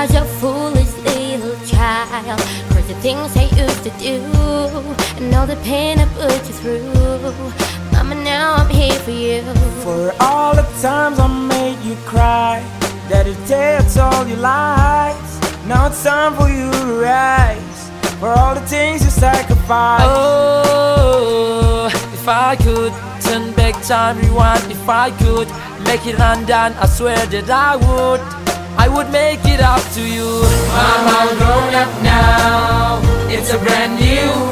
was a foolish little child. for the things I used to do, and all the pain I put you through. Mama, now I'm here for you. For all the times I made you cry, that the day I told you lies. Now it's time for you to rise. For all the things you sacrificed. Oh, if I could turn back time, rewind. If I could make it undone, I swear that I would. I would make it up to you. Mama, I'm grown up now. It's a brand new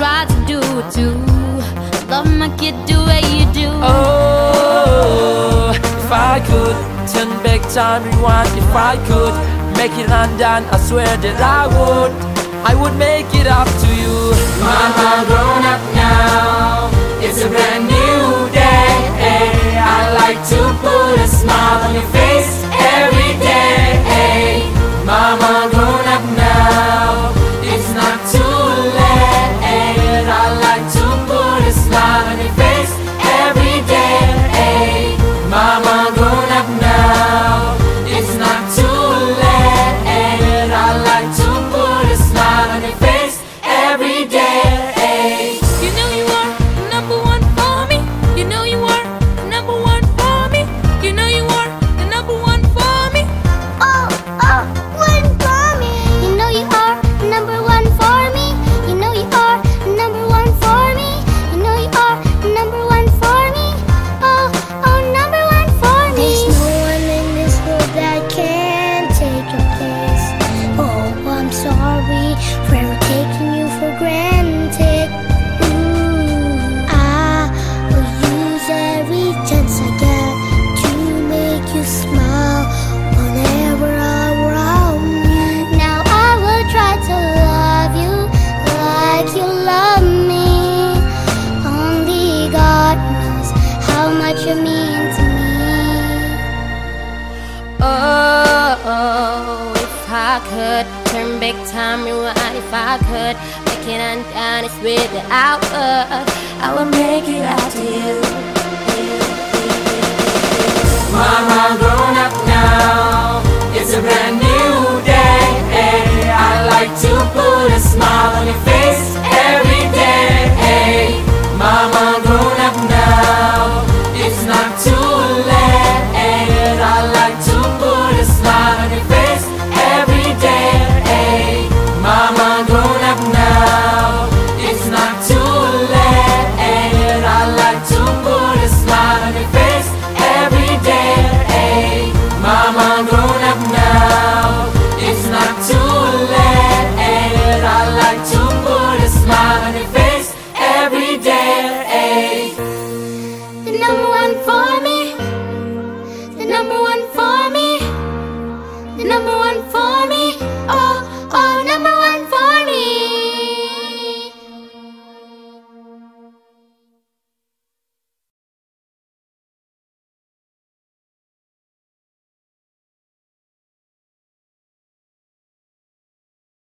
try to do it too. Love my kid the way you do. Oh, if I could turn back time, rewind. If I could make it undone, I swear that I would. I would make it up to you. Mama, grown up now. Much you mean to me. Oh, if I could turn back time, rewind. If I could make it undone, without word. I would make it out to you. Mama, grown up now. It's a brand new day. I like to put a smile